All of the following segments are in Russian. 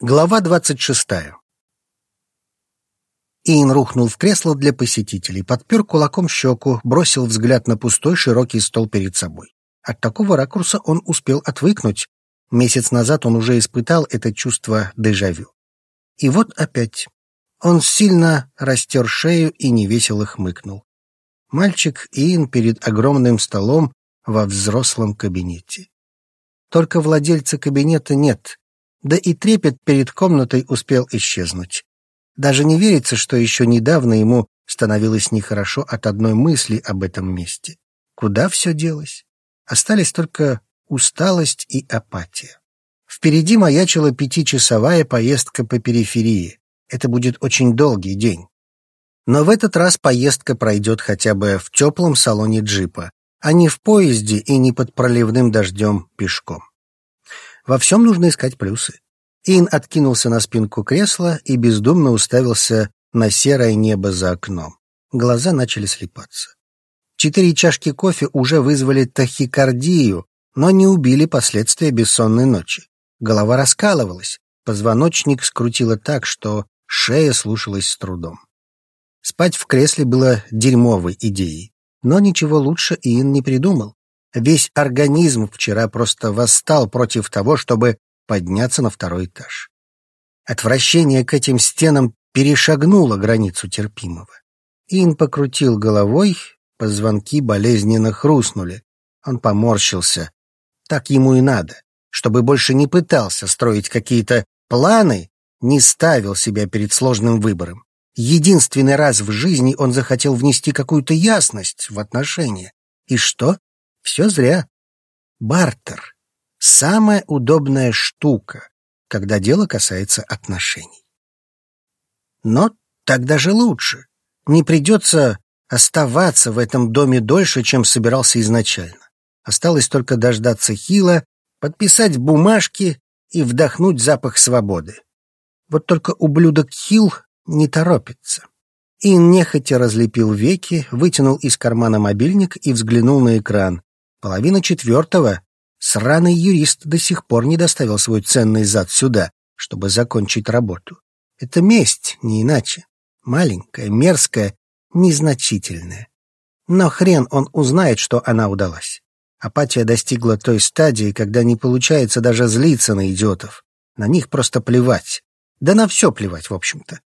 Глава двадцать шестая. Иэн рухнул в кресло для посетителей, подпер кулаком щеку, бросил взгляд на пустой широкий стол перед собой. От такого ракурса он успел отвыкнуть. Месяц назад он уже испытал это чувство дежавю. И вот опять. Он сильно растер шею и невесело хмыкнул. Мальчик Иэн перед огромным столом во взрослом кабинете. Только владельца кабинета нет, да и трепет перед комнатой успел исчезнуть. Даже не верится, что еще недавно ему становилось нехорошо от одной мысли об этом месте. Куда все делось? Остались только усталость и апатия. Впереди маячила пятичасовая поездка по периферии. Это будет очень долгий день. Но в этот раз поездка пройдет хотя бы в теплом салоне джипа, а не в поезде и не под проливным дождем пешком. Во всем нужно искать плюсы. Ин откинулся на спинку кресла и бездумно уставился на серое небо за окном. Глаза начали слепаться. Четыре чашки кофе уже вызвали тахикардию, но не убили последствия бессонной ночи. Голова раскалывалась, позвоночник скрутило так, что шея слушалась с трудом. Спать в кресле было дерьмовой идеей, но ничего лучше Иэн не придумал. Весь организм вчера просто восстал против того, чтобы подняться на второй этаж. Отвращение к этим стенам перешагнуло границу терпимого. Ин покрутил головой, позвонки болезненно хрустнули. Он поморщился. Так ему и надо, чтобы больше не пытался строить какие-то планы, не ставил себя перед сложным выбором. Единственный раз в жизни он захотел внести какую-то ясность в отношения. И что? Все зря. Бартер — самая удобная штука, когда дело касается отношений. Но так даже лучше. Не придется оставаться в этом доме дольше, чем собирался изначально. Осталось только дождаться Хила, подписать бумажки и вдохнуть запах свободы. Вот только ублюдок Хил не торопится. Ин нехотя разлепил веки, вытянул из кармана мобильник и взглянул на экран. Половина четвертого. Сраный юрист до сих пор не доставил свой ценный зад сюда, чтобы закончить работу. Это месть, не иначе. Маленькая, мерзкая, незначительная. Но хрен он узнает, что она удалась. Апатия достигла той стадии, когда не получается даже злиться на идиотов. На них просто плевать. Да на все плевать, в общем-то.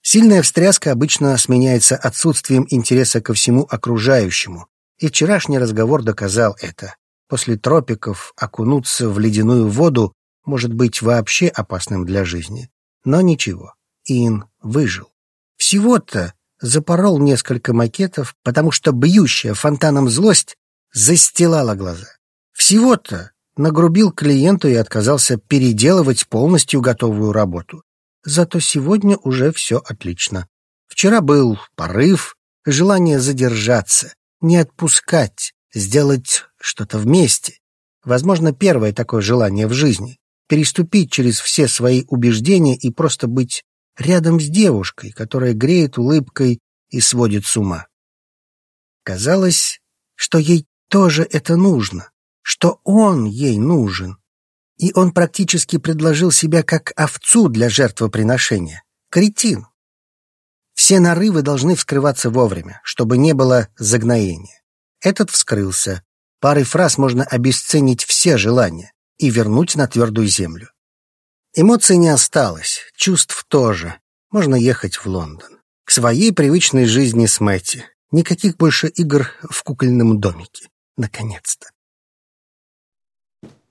Сильная встряска обычно сменяется отсутствием интереса ко всему окружающему, и вчерашний разговор доказал это. После тропиков окунуться в ледяную воду может быть вообще опасным для жизни. Но ничего, Ин выжил. Всего-то запорол несколько макетов, потому что бьющая фонтаном злость застилала глаза. Всего-то нагрубил клиенту и отказался переделывать полностью готовую работу. Зато сегодня уже все отлично. Вчера был порыв, желание задержаться, не отпускать, сделать что-то вместе. Возможно, первое такое желание в жизни — переступить через все свои убеждения и просто быть рядом с девушкой, которая греет улыбкой и сводит с ума. Казалось, что ей тоже это нужно, что он ей нужен. И он практически предложил себя как овцу для жертвоприношения. Кретин. Все нарывы должны вскрываться вовремя, чтобы не было загноения. Этот вскрылся. Парой фраз можно обесценить все желания и вернуть на твердую землю. Эмоций не осталось, чувств тоже. Можно ехать в Лондон. К своей привычной жизни с Мэтти. Никаких больше игр в кукольном домике. Наконец-то.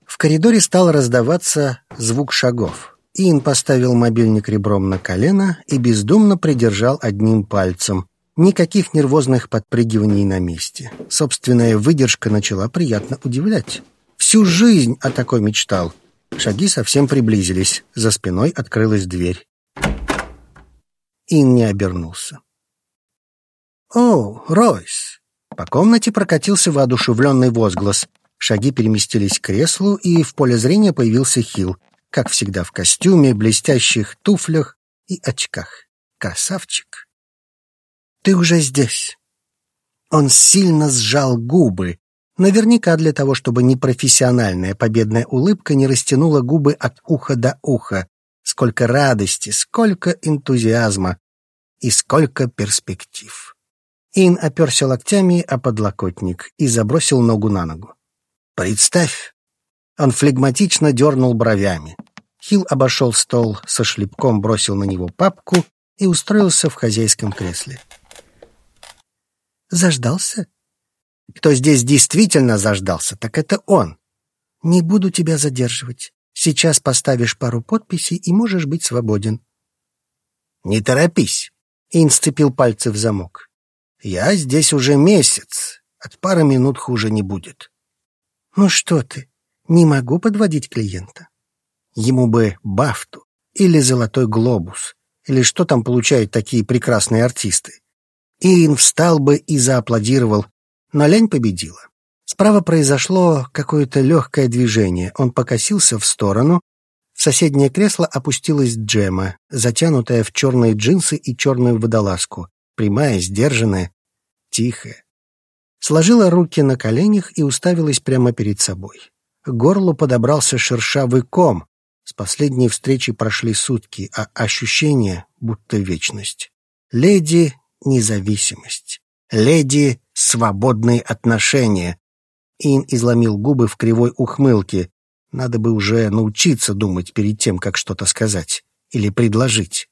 В коридоре стал раздаваться звук шагов. Иэн поставил мобильник ребром на колено и бездумно придержал одним пальцем. Никаких нервозных подпрыгиваний на месте. Собственная выдержка начала приятно удивлять. Всю жизнь о такой мечтал. Шаги совсем приблизились. За спиной открылась дверь. Ин не обернулся. «О, Ройс!» По комнате прокатился воодушевленный возглас. Шаги переместились к креслу, и в поле зрения появился Хилл как всегда в костюме, блестящих туфлях и очках. Красавчик. «Ты уже здесь». Он сильно сжал губы, наверняка для того, чтобы непрофессиональная победная улыбка не растянула губы от уха до уха, Сколько радости, сколько энтузиазма и сколько перспектив. Ин оперся локтями о подлокотник и забросил ногу на ногу. «Представь!» Он флегматично дернул бровями. Хилл обошел стол со шлепком, бросил на него папку и устроился в хозяйском кресле. «Заждался?» «Кто здесь действительно заждался, так это он. Не буду тебя задерживать. Сейчас поставишь пару подписей и можешь быть свободен. Не торопись. Ин сцепил пальцы в замок. Я здесь уже месяц. От пары минут хуже не будет. Ну что ты, не могу подводить клиента. Ему бы бафту или золотой глобус, или что там получают такие прекрасные артисты. Ин встал бы и зааплодировал, но лень победила. Справа произошло какое-то легкое движение. Он покосился в сторону. В соседнее кресло опустилась Джема, затянутая в черные джинсы и черную водолазку, прямая, сдержанная, тихая. Сложила руки на коленях и уставилась прямо перед собой. К горлу подобрался шершавый ком. С последней встречи прошли сутки, а ощущение будто вечность. Леди — независимость. Леди — свободные отношения. Ин изломил губы в кривой ухмылке. Надо бы уже научиться думать перед тем, как что-то сказать или предложить.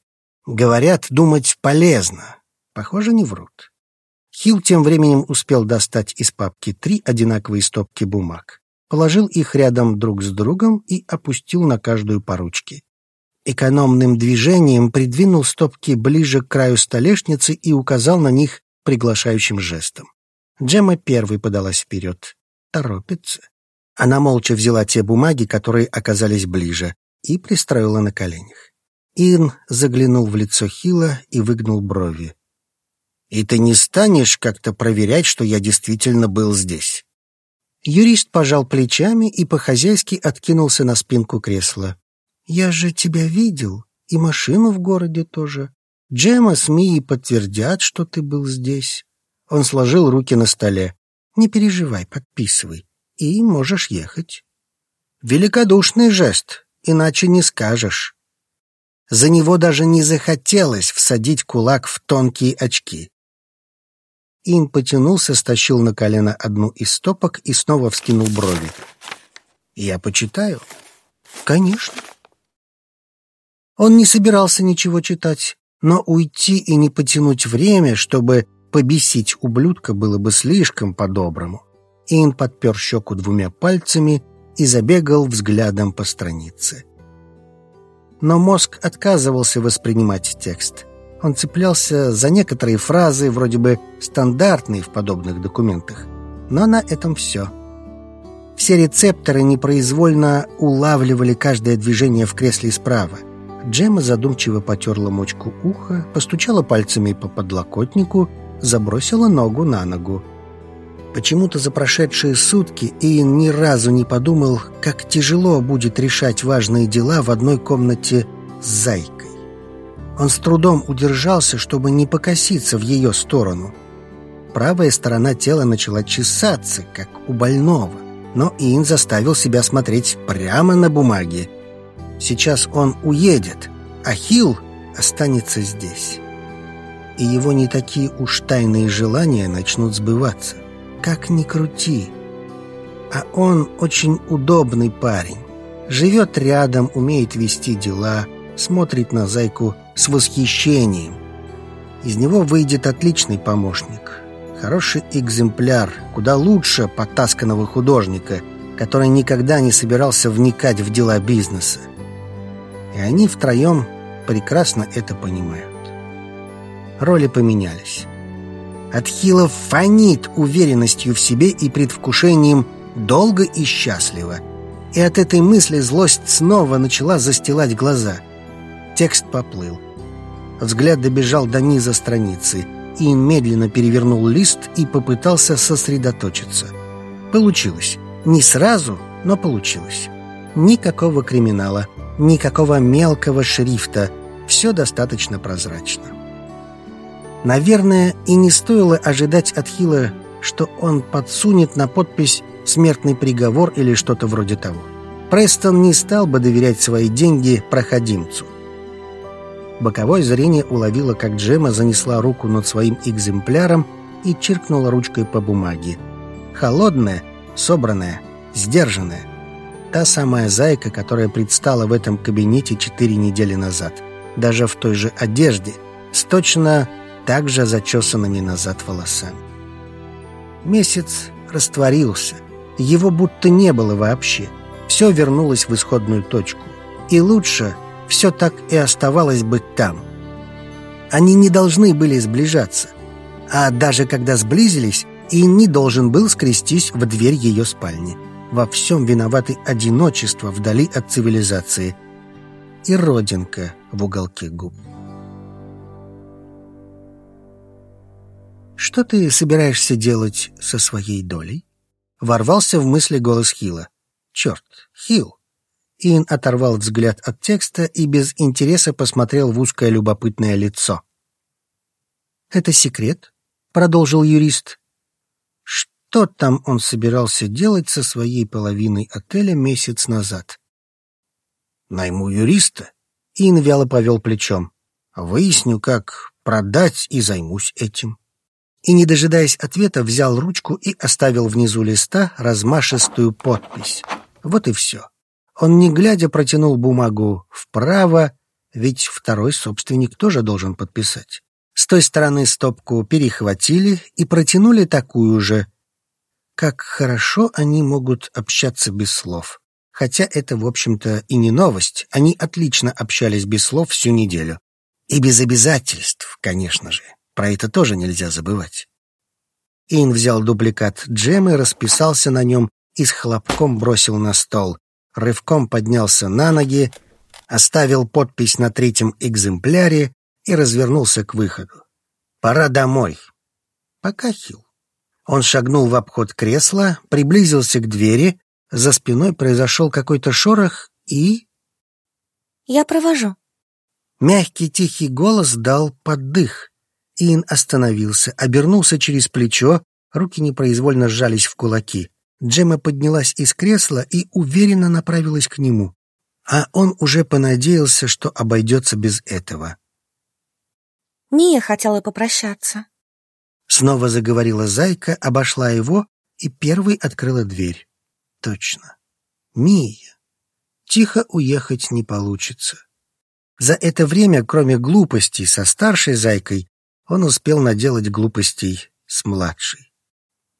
Говорят, думать полезно. Похоже, не врут. Хилл тем временем успел достать из папки три одинаковые стопки бумаг. Положил их рядом друг с другом и опустил на каждую по ручке. Экономным движением придвинул стопки ближе к краю столешницы и указал на них приглашающим жестом. Джема первой подалась вперед торопится. Она молча взяла те бумаги, которые оказались ближе, и пристроила на коленях. Ирн заглянул в лицо Хила и выгнул брови. «И ты не станешь как-то проверять, что я действительно был здесь?» Юрист пожал плечами и по-хозяйски откинулся на спинку кресла. «Я же тебя видел, и машину в городе тоже. Джема с Мией подтвердят, что ты был здесь». Он сложил руки на столе. Не переживай, подписывай, и можешь ехать. Великодушный жест, иначе не скажешь. За него даже не захотелось всадить кулак в тонкие очки. Ин потянулся, стащил на колено одну из стопок и снова вскинул брови. «Я почитаю?» «Конечно». Он не собирался ничего читать, но уйти и не потянуть время, чтобы Побесить ублюдка было бы слишком по-доброму. Ин подпер щеку двумя пальцами и забегал взглядом по странице. Но мозг отказывался воспринимать текст. Он цеплялся за некоторые фразы, вроде бы стандартные в подобных документах. Но на этом все. Все рецепторы непроизвольно улавливали каждое движение в кресле справа. Джема задумчиво потерла мочку уха, постучала пальцами по подлокотнику — забросила ногу на ногу. Почему-то за прошедшие сутки Иэн ни разу не подумал, как тяжело будет решать важные дела в одной комнате с Зайкой. Он с трудом удержался, чтобы не покоситься в ее сторону. Правая сторона тела начала чесаться, как у больного, но Иэн заставил себя смотреть прямо на бумаге. Сейчас он уедет, а Хилл останется здесь и его не такие уж тайные желания начнут сбываться. Как ни крути. А он очень удобный парень. Живет рядом, умеет вести дела, смотрит на зайку с восхищением. Из него выйдет отличный помощник. Хороший экземпляр, куда лучше потасканного художника, который никогда не собирался вникать в дела бизнеса. И они втроем прекрасно это понимают роли поменялись. Атхилов фонит уверенностью в себе и предвкушением долго и счастливо. И от этой мысли злость снова начала застилать глаза. Текст поплыл. Взгляд добежал до низа страницы. и медленно перевернул лист и попытался сосредоточиться. Получилось. Не сразу, но получилось. Никакого криминала, никакого мелкого шрифта. Все достаточно прозрачно. Наверное, и не стоило ожидать от Хила, что он подсунет на подпись «смертный приговор» или что-то вроде того. Престон не стал бы доверять свои деньги проходимцу. Боковое зрение уловило, как Джема занесла руку над своим экземпляром и чиркнула ручкой по бумаге. Холодная, собранная, сдержанная. Та самая зайка, которая предстала в этом кабинете четыре недели назад. Даже в той же одежде, с точно так же зачесанными назад волосами. Месяц растворился. Его будто не было вообще. Все вернулось в исходную точку. И лучше все так и оставалось быть там. Они не должны были сближаться. А даже когда сблизились, и не должен был скрестись в дверь ее спальни. Во всем виноваты одиночество вдали от цивилизации и родинка в уголке губ. «Что ты собираешься делать со своей долей?» Ворвался в мысли голос Хила. «Черт, Хил!» Иэн оторвал взгляд от текста и без интереса посмотрел в узкое любопытное лицо. «Это секрет?» — продолжил юрист. Что там он собирался делать со своей половиной отеля месяц назад? «Найму юриста?» Иэн вяло повел плечом. «Выясню, как продать и займусь этим» и, не дожидаясь ответа, взял ручку и оставил внизу листа размашистую подпись. Вот и все. Он, не глядя, протянул бумагу вправо, ведь второй собственник тоже должен подписать. С той стороны стопку перехватили и протянули такую же. Как хорошо они могут общаться без слов. Хотя это, в общем-то, и не новость. Они отлично общались без слов всю неделю. И без обязательств, конечно же. Про это тоже нельзя забывать. Ин взял дубликат джемы, расписался на нем и с хлопком бросил на стол. Рывком поднялся на ноги, оставил подпись на третьем экземпляре и развернулся к выходу. «Пора домой». Пока Хил. Он шагнул в обход кресла, приблизился к двери, за спиной произошел какой-то шорох и... «Я провожу». Мягкий тихий голос дал поддых. Иэн остановился, обернулся через плечо, руки непроизвольно сжались в кулаки. Джема поднялась из кресла и уверенно направилась к нему. А он уже понадеялся, что обойдется без этого. «Ния хотела попрощаться». Снова заговорила Зайка, обошла его и первой открыла дверь. Точно. Мия. Тихо уехать не получится. За это время, кроме глупостей со старшей Зайкой, он успел наделать глупостей с младшей.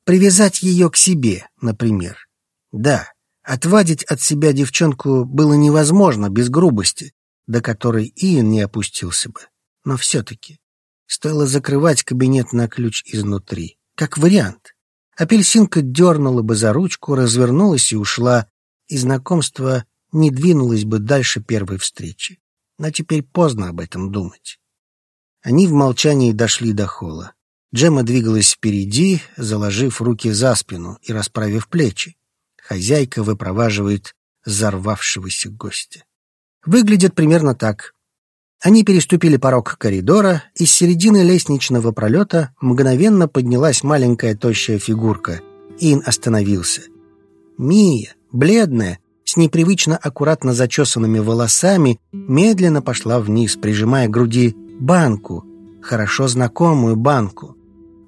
Привязать ее к себе, например. Да, отвадить от себя девчонку было невозможно без грубости, до которой Иэн не опустился бы. Но все-таки стоило закрывать кабинет на ключ изнутри. Как вариант. Апельсинка дернула бы за ручку, развернулась и ушла, и знакомство не двинулось бы дальше первой встречи. Но теперь поздно об этом думать. Они в молчании дошли до холла. Джема двигалась впереди, заложив руки за спину и расправив плечи. Хозяйка выпроваживает взорвавшегося гостя. Выглядит примерно так. Они переступили порог коридора, из середины лестничного пролета мгновенно поднялась маленькая тощая фигурка. Ин остановился. Мия, бледная, с непривычно аккуратно зачесанными волосами, медленно пошла вниз, прижимая к груди банку, хорошо знакомую банку.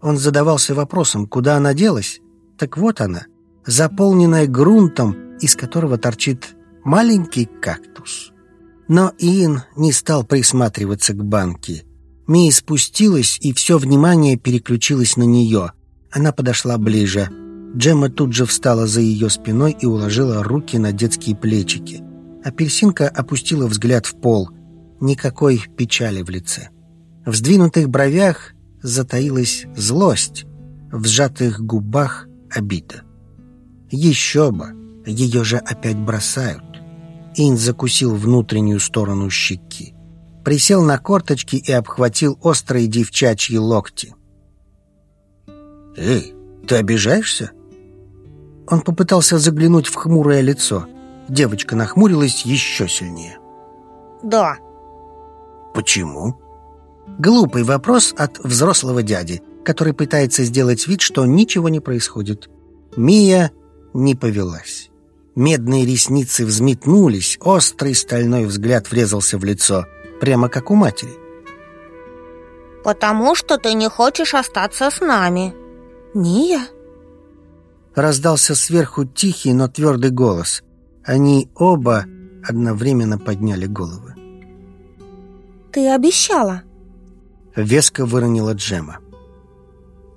Он задавался вопросом, куда она делась. Так вот она, заполненная грунтом, из которого торчит маленький кактус. Но Иэн не стал присматриваться к банке. Мия спустилась, и все внимание переключилось на нее. Она подошла ближе. Джемма тут же встала за ее спиной и уложила руки на детские плечики. Апельсинка опустила взгляд в пол. Никакой печали в лице. В сдвинутых бровях затаилась злость, в сжатых губах обида. Еще бы, ее же опять бросают. Ин закусил внутреннюю сторону щеки. Присел на корточки и обхватил острые девчачьи локти. «Эй, ты обижаешься?» Он попытался заглянуть в хмурое лицо. Девочка нахмурилась еще сильнее. «Да». «Почему?» Глупый вопрос от взрослого дяди, который пытается сделать вид, что ничего не происходит. Мия не повелась. Медные ресницы взметнулись, острый стальной взгляд врезался в лицо, прямо как у матери. «Потому что ты не хочешь остаться с нами». «Ния?» Раздался сверху тихий, но твердый голос. Они оба одновременно подняли головы. «Ты обещала?» Веско выронила Джема.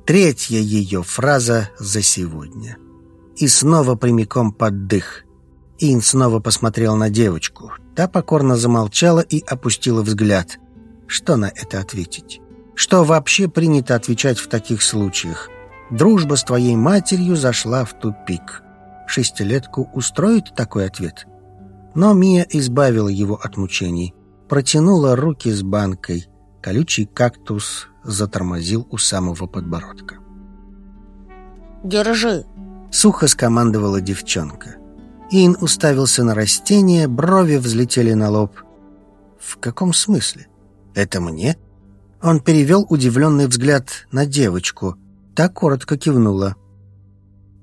Третья ее фраза за сегодня — и снова прямиком под дых. Ин снова посмотрел на девочку. Та покорно замолчала и опустила взгляд. Что на это ответить? Что вообще принято отвечать в таких случаях? Дружба с твоей матерью зашла в тупик. Шестилетку устроит такой ответ? Но Мия избавила его от мучений. Протянула руки с банкой. Колючий кактус затормозил у самого подбородка. «Держи», Сухо скомандовала девчонка. Ин уставился на растение, брови взлетели на лоб. «В каком смысле? Это мне?» Он перевел удивленный взгляд на девочку. Та коротко кивнула.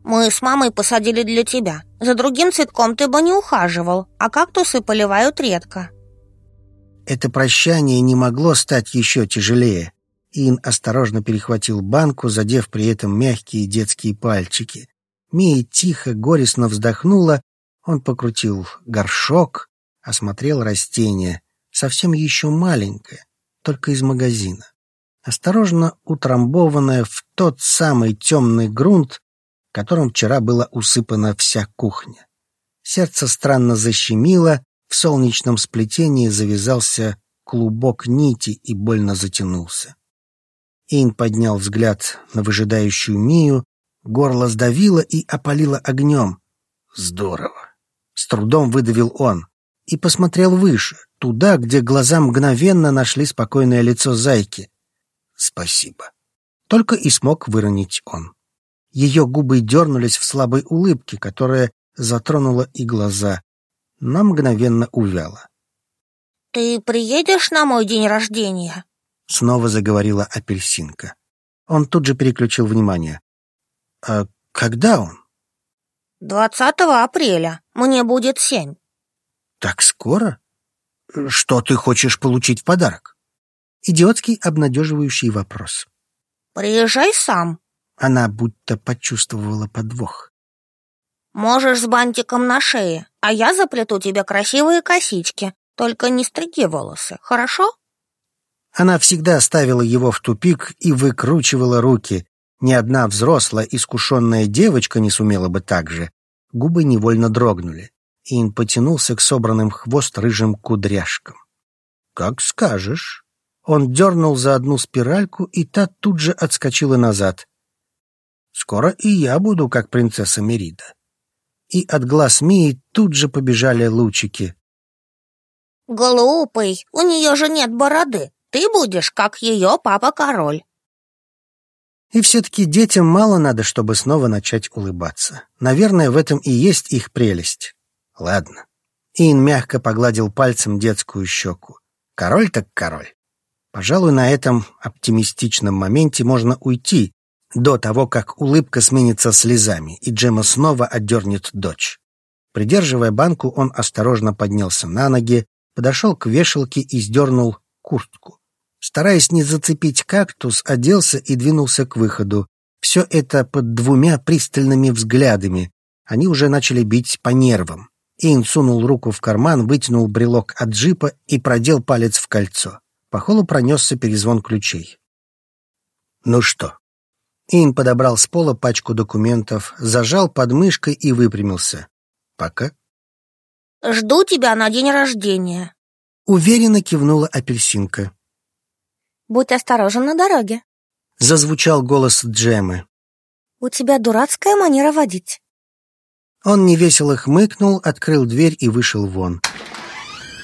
«Мы с мамой посадили для тебя. За другим цветком ты бы не ухаживал, а кактусы поливают редко». Это прощание не могло стать еще тяжелее. Ин осторожно перехватил банку, задев при этом мягкие детские пальчики. Мия тихо, горестно вздохнула. Он покрутил горшок, осмотрел растение, совсем еще маленькое, только из магазина. Осторожно утрамбованное в тот самый темный грунт, которым вчера была усыпана вся кухня. Сердце странно защемило, в солнечном сплетении завязался клубок нити и больно затянулся. Ин поднял взгляд на выжидающую Мию, Горло сдавило и опалило огнем. Здорово. С трудом выдавил он и посмотрел выше, туда, где глаза мгновенно нашли спокойное лицо зайки. Спасибо. Только и смог выронить он. Ее губы дернулись в слабой улыбке, которая затронула и глаза, но мгновенно увяла. «Ты приедешь на мой день рождения?» Снова заговорила апельсинка. Он тут же переключил внимание. А когда он? Двадцатого апреля. Мне будет семь. Так скоро? Что ты хочешь получить в подарок? Идиотский обнадеживающий вопрос. Приезжай сам. Она будто почувствовала подвох. Можешь с бантиком на шее, а я заплету тебе красивые косички. Только не стриги волосы, хорошо? Она всегда ставила его в тупик и выкручивала руки, ни одна взрослая, искушенная девочка не сумела бы так же. Губы невольно дрогнули. Ин потянулся к собранным хвост рыжим кудряшкам. «Как скажешь». Он дернул за одну спиральку, и та тут же отскочила назад. «Скоро и я буду, как принцесса Мерида». И от глаз Мии тут же побежали лучики. «Глупый, у нее же нет бороды. Ты будешь, как ее папа-король». И все-таки детям мало надо, чтобы снова начать улыбаться. Наверное, в этом и есть их прелесть. Ладно. Ин мягко погладил пальцем детскую щеку. Король так король. Пожалуй, на этом оптимистичном моменте можно уйти до того, как улыбка сменится слезами, и Джема снова отдернет дочь. Придерживая банку, он осторожно поднялся на ноги, подошел к вешалке и сдернул куртку. Стараясь не зацепить кактус, оделся и двинулся к выходу. Все это под двумя пристальными взглядами. Они уже начали бить по нервам. Ин сунул руку в карман, вытянул брелок от джипа и продел палец в кольцо. По холу пронесся перезвон ключей. «Ну что?» Ин подобрал с пола пачку документов, зажал под мышкой и выпрямился. «Пока». «Жду тебя на день рождения», — уверенно кивнула апельсинка. Будь осторожен на дороге. Зазвучал голос Джемы. У тебя дурацкая манера водить. Он невесело хмыкнул, открыл дверь и вышел вон.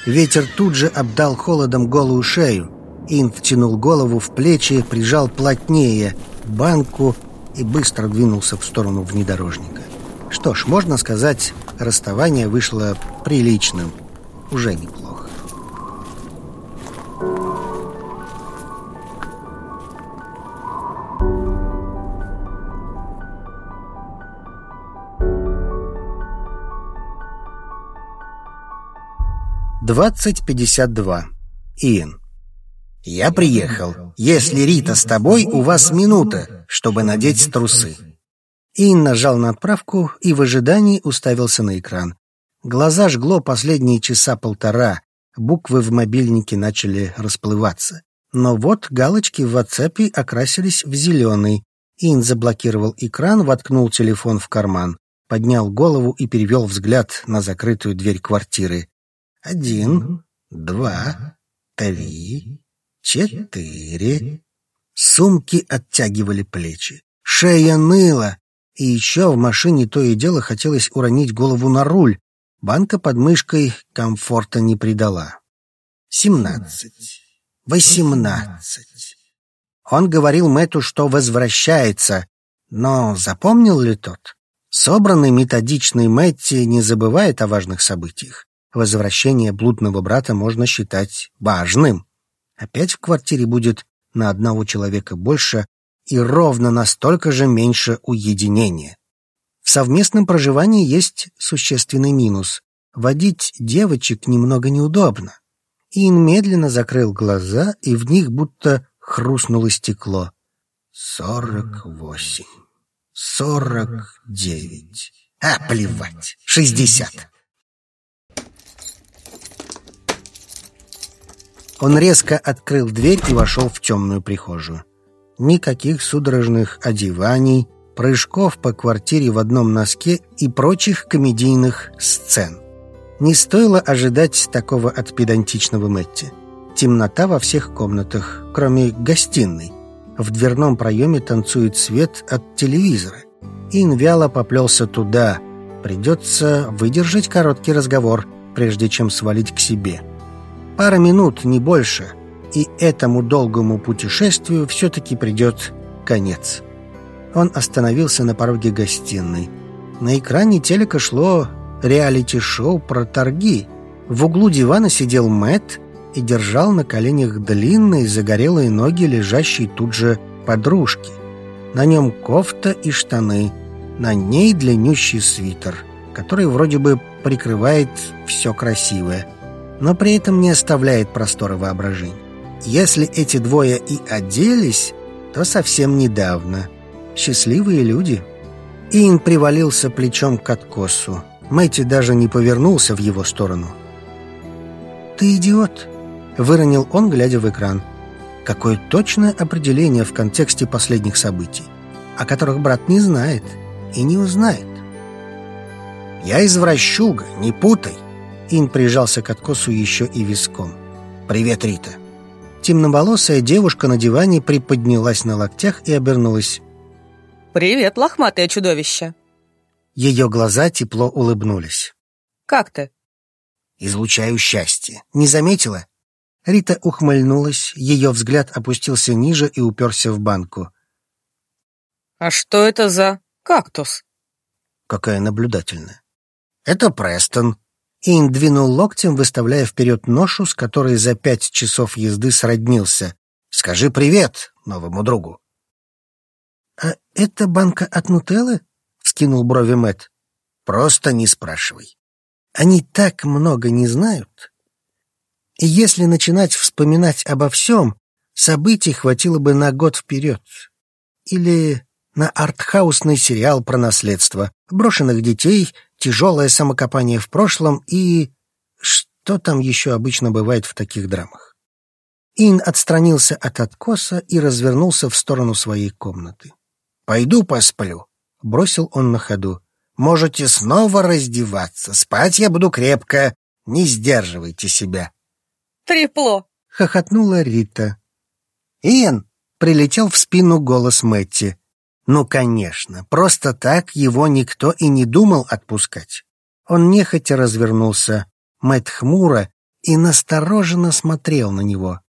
Ветер тут же обдал холодом голую шею. Ин втянул голову в плечи, прижал плотнее банку и быстро двинулся в сторону внедорожника. Что ж, можно сказать, расставание вышло приличным, уже неплохо. Двадцать пятьдесят два. Иэн. «Я приехал. Если Рита с тобой, у вас минута, чтобы надеть трусы». Иэн нажал на отправку и в ожидании уставился на экран. Глаза жгло последние часа полтора, буквы в мобильнике начали расплываться. Но вот галочки в WhatsApp окрасились в зеленый. Ин заблокировал экран, воткнул телефон в карман, поднял голову и перевел взгляд на закрытую дверь квартиры. Один, два, три, четыре. Сумки оттягивали плечи. Шея ныла. И еще в машине то и дело хотелось уронить голову на руль. Банка под мышкой комфорта не придала. Семнадцать. Восемнадцать. Он говорил Мэту, что возвращается, но запомнил ли тот? Собранный методичный Мэтти не забывает о важных событиях. Возвращение блудного брата можно считать важным. Опять в квартире будет на одного человека больше и ровно настолько же меньше уединения. В совместном проживании есть существенный минус. Водить девочек немного неудобно. Ин медленно закрыл глаза, и в них будто хрустнуло стекло. Сорок восемь. Сорок девять. А, плевать. Шестьдесят. Он резко открыл дверь и вошел в темную прихожую. Никаких судорожных одеваний, прыжков по квартире в одном носке и прочих комедийных сцен. Не стоило ожидать такого от педантичного Мэтти. Темнота во всех комнатах, кроме гостиной. В дверном проеме танцует свет от телевизора. Ин вяло поплелся туда. Придется выдержать короткий разговор, прежде чем свалить к себе. Пара минут, не больше, и этому долгому путешествию все-таки придет конец. Он остановился на пороге гостиной. На экране телека шло реалити-шоу про торги. В углу дивана сидел Мэт и держал на коленях длинные загорелые ноги лежащей тут же подружки. На нем кофта и штаны, на ней длиннющий свитер, который вроде бы прикрывает все красивое, но при этом не оставляет простора воображения. Если эти двое и оделись, то совсем недавно. Счастливые люди. Ин привалился плечом к откосу. Мэтти даже не повернулся в его сторону. «Ты идиот!» — выронил он, глядя в экран. Какое точное определение в контексте последних событий, о которых брат не знает и не узнает. «Я извращуга, не путай!» Ин прижался к откосу еще и виском. «Привет, Рита!» Темноволосая девушка на диване приподнялась на локтях и обернулась. «Привет, лохматое чудовище!» Ее глаза тепло улыбнулись. «Как ты?» «Излучаю счастье. Не заметила?» Рита ухмыльнулась, ее взгляд опустился ниже и уперся в банку. «А что это за кактус?» Какая наблюдательная. «Это Престон». Ин двинул локтем, выставляя вперед ношу, с которой за пять часов езды сроднился. «Скажи привет новому другу». «А это банка от Нутеллы?» — вскинул брови Мэт. «Просто не спрашивай. Они так много не знают. И если начинать вспоминать обо всем, событий хватило бы на год вперед. Или на артхаусный сериал про наследство, брошенных детей, тяжелое самокопание в прошлом и... Что там еще обычно бывает в таких драмах? Ин отстранился от откоса и развернулся в сторону своей комнаты. «Пойду посплю», Бросил он на ходу. «Можете снова раздеваться. Спать я буду крепко. Не сдерживайте себя». «Трепло!» — хохотнула Рита. «Иэн!» — прилетел в спину голос Мэтти. Ну, конечно, просто так его никто и не думал отпускать. Он нехотя развернулся, Мэтт хмуро и настороженно смотрел на него.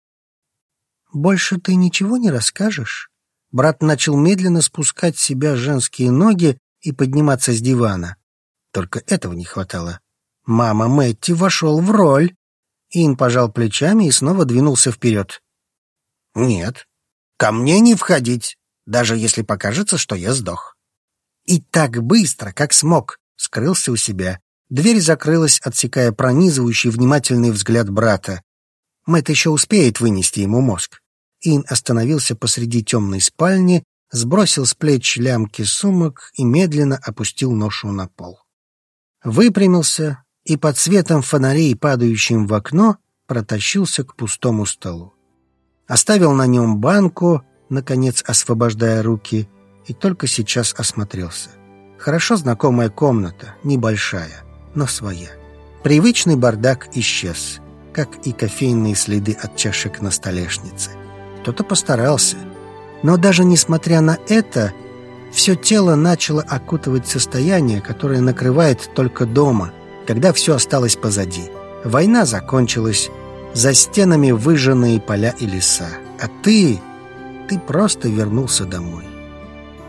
«Больше ты ничего не расскажешь?» Брат начал медленно спускать с себя женские ноги и подниматься с дивана. Только этого не хватало. Мама Мэтти вошел в роль. Ин пожал плечами и снова двинулся вперед. «Нет, ко мне не входить, даже если покажется, что я сдох». И так быстро, как смог, скрылся у себя, Дверь закрылась, отсекая пронизывающий внимательный взгляд брата. Мэтт еще успеет вынести ему мозг. Ин остановился посреди темной спальни, сбросил с плеч лямки сумок и медленно опустил ношу на пол. Выпрямился и под светом фонарей, падающим в окно, протащился к пустому столу. Оставил на нем банку, наконец освобождая руки, и только сейчас осмотрелся. Хорошо знакомая комната, небольшая, но своя. Привычный бардак исчез, как и кофейные следы от чашек на столешнице. Кто-то постарался. Но даже несмотря на это, все тело начало окутывать состояние, которое накрывает только дома, когда все осталось позади. Война закончилась, за стенами выжженные поля и леса. А ты... ты просто вернулся домой.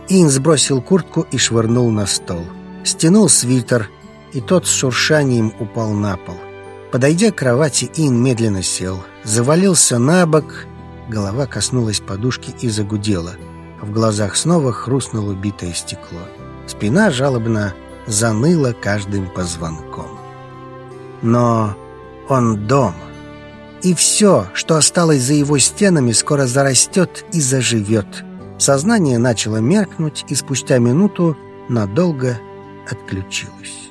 Ин сбросил куртку и швырнул на стол. Стянул свитер, и тот с шуршанием упал на пол. Подойдя к кровати, Ин медленно сел, завалился на бок, голова коснулась подушки и загудела. В глазах снова хрустнуло битое стекло. Спина жалобно заныла каждым позвонком. Но он дома. И все, что осталось за его стенами, скоро зарастет и заживет. Сознание начало меркнуть, и спустя минуту надолго отключилось.